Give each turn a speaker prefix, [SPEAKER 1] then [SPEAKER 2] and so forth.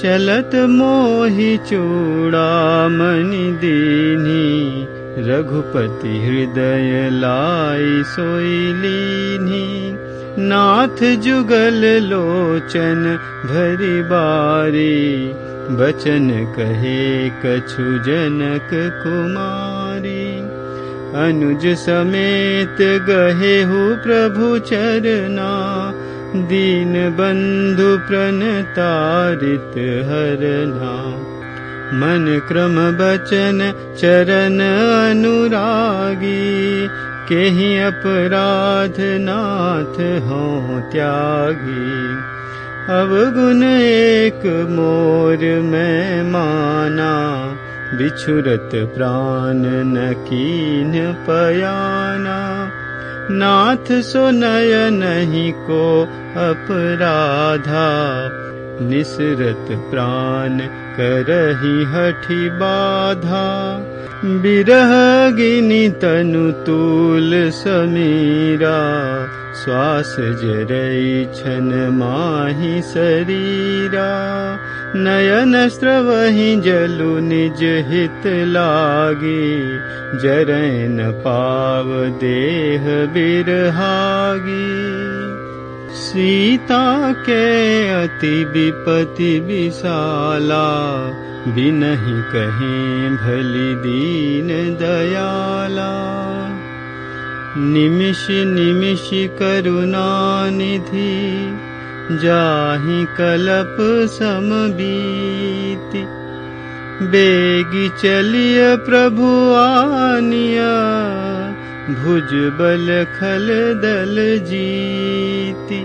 [SPEAKER 1] चलत मोहि चूडामणि दीनी रघुपति हृदय लाई सोईलीनी नाथ जुगल लोचन भरी बारी बचन कहे कछु जनक कुमारी। अनुज समेत गहे हु प्रभु चरना दीन बंधु प्रणतारित हरना मन क्रम बचन चरण अनुरागी। केहि अपराध नाथ हो त्यागी। अवगुण एक मोर में माना। बिछुरत प्राण न कीन पयाना नाथ सुनय नहीं को अपराधा निसरत प्राण करही हठी बाधा। बिरह गिनी तनु तूल समीरा श्वास जरई छन माही शरीरा नयन स्रवहि जलु निज हित लागी जरैन पाव देह बिरहागी। सीता के अति विपति विशाला बिनहि कहीं भली दीन दयाला। निमिष निमिष करुणा निधि जाहि कलप समबीति बेगी चलिय प्रभु आनिया भुज बल खल दल जीति